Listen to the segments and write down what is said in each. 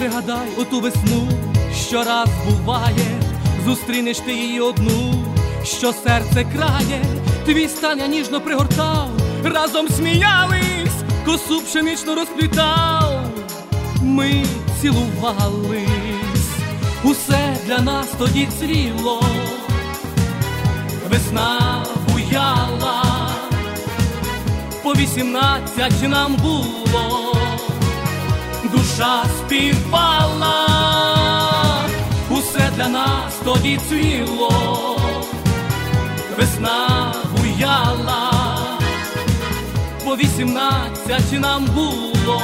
Пригадай оту весну, що раз буває, зустрінеш ти її одну, що серце крає, твій стан я ніжно пригортав, разом сміялись, косу пшенично розплітав, ми цілувались, усе для нас тоді цвіло, весна буяла, по вісімнадцять нам було душа співпала, усе для нас тоді цвіло, весна буяла, по вісімнадцять нам було,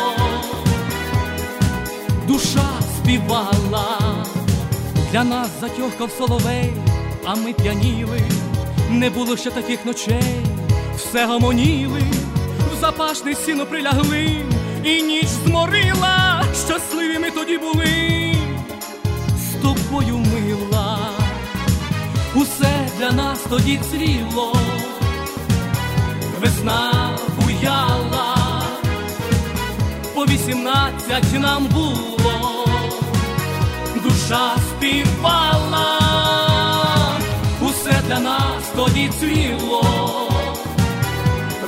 душа співала, для нас затьохкав соловей, а ми п'яніли, не було ще таких ночей, все гомоніли, в запашне сіно прилягли і ніч зморила, щасливі ми тоді були, з тобою мила, усе для нас тоді цвіло, весна буяла, по вісімнадцять нам було, душа співпала, усе для нас тоді цвіло,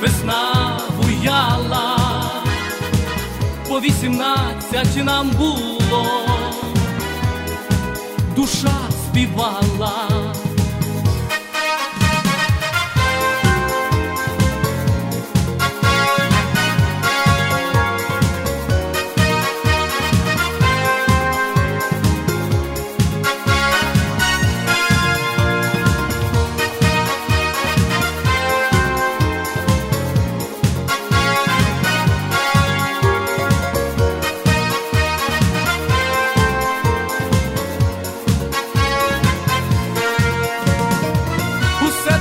весна вісімнадцять нам було,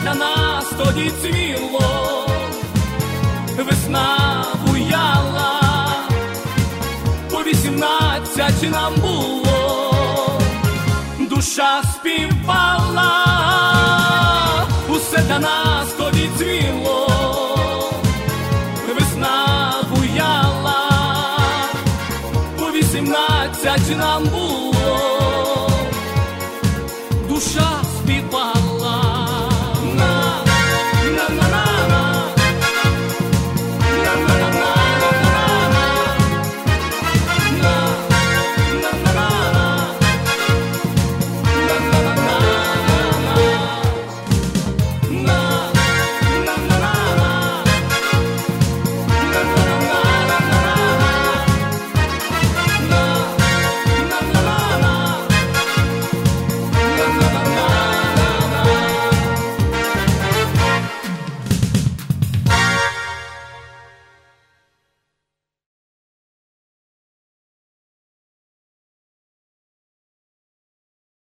для нас тоді цвіло, весна буяла, по вісімнадцять нам було, душа співпала, усе для нас тоді цвіло, весна буяла, по вісімнадцять нам було, душа